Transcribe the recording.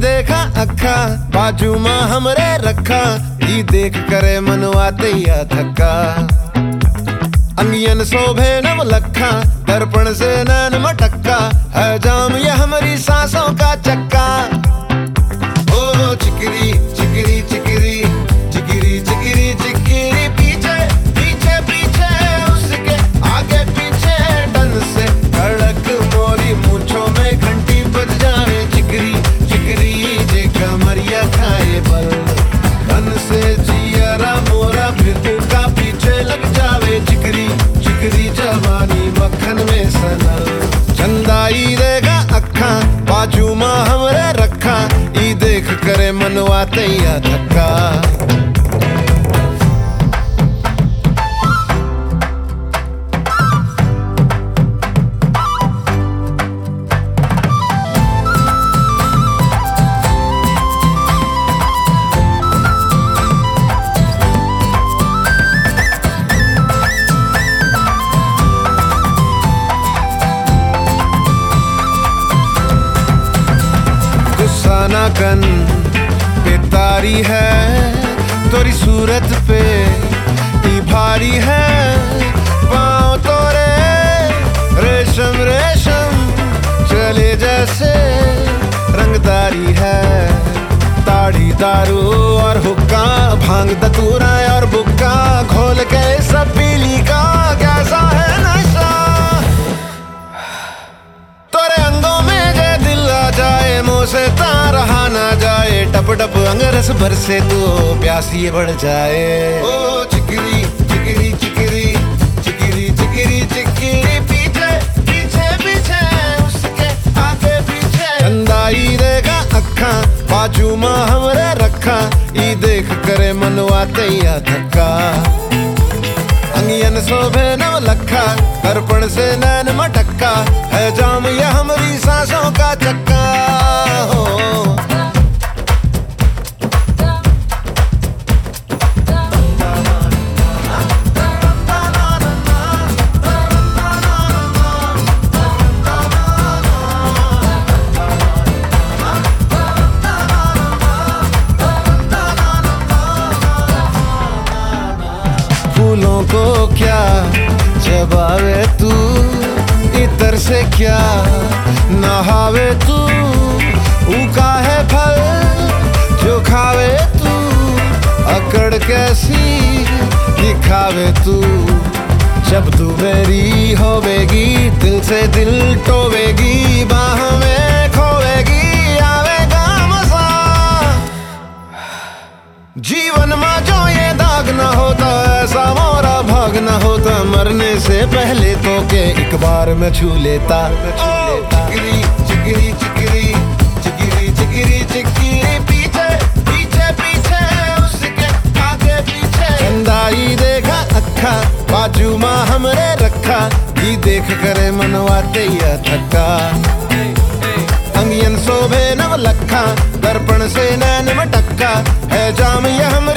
देखा अखा बाजू माँ हमरे रखा। ई देख करे मनवा तैया थका अंगियन शोभे नव लखा, दर्पण से नैन मटक्का। है जाम यह हमारी सांसों का चक्का। हमरे रखा। ई देख करे मनवा तैया थका गुस्सा ना कन बेतारी है, तोरी सूरत पे ई भारी है। पाँव तोरे रेशम रेशम, चले जैसे रंगदारी है। ताड़ी दारू और हुक्का, भाँग दतूरा और बुक्का घोल के सब पीली का टप टप अंगरस भर से तू प्यासी बढ़ जाए। ओ चिकरी चिकरी चिकरी चिकरी चिकरी चिकरी पीछे पीछे पीछे उसके आगे पीछे। चंदाई देगा अखा बाजू माँ हमरे रखा ई देख करे मनवा तैया थका अंगियन शोभे नव लखा दर्पण से नैन मटक्का है जाम ये हमारी सांसों का चक्का। फूलों को क्या? जबावे तू, इतर से क्या? नहावे तू उका है फल जो खावे तू। अकड़ कैसी दिखावे तू? जब तू मेरी होवेगी, दिल से दिल टोवेगी, बाह में खोवेगी मरने से पहले तो के एक बार मैं छू लेता। चिकरी चिकरी चिकरी चिकरी चिकरी चिकरी। पीछे पीछे पीछे उसके आगे पीछे। चंदाई देखा अखा बाजू माँ हमरे रखा। ई देख करे मनवा तैया थका अंगियन शोभे नव लखा दर्पण से नैन मटक्का है जाम ये हमारी